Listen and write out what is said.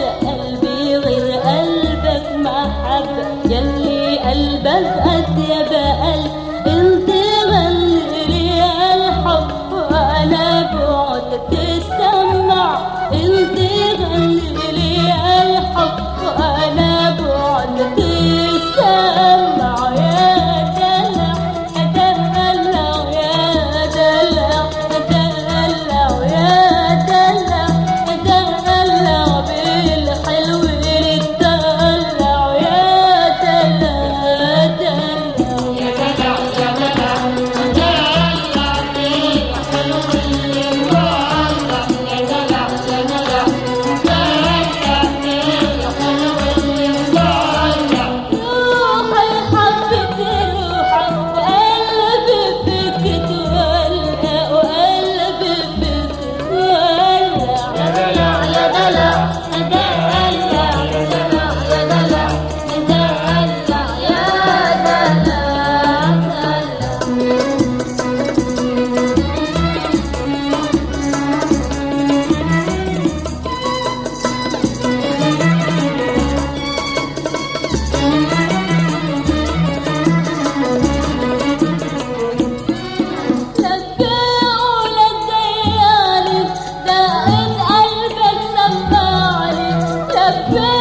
قلبي غير قلبك محبة يلي قلبك قد the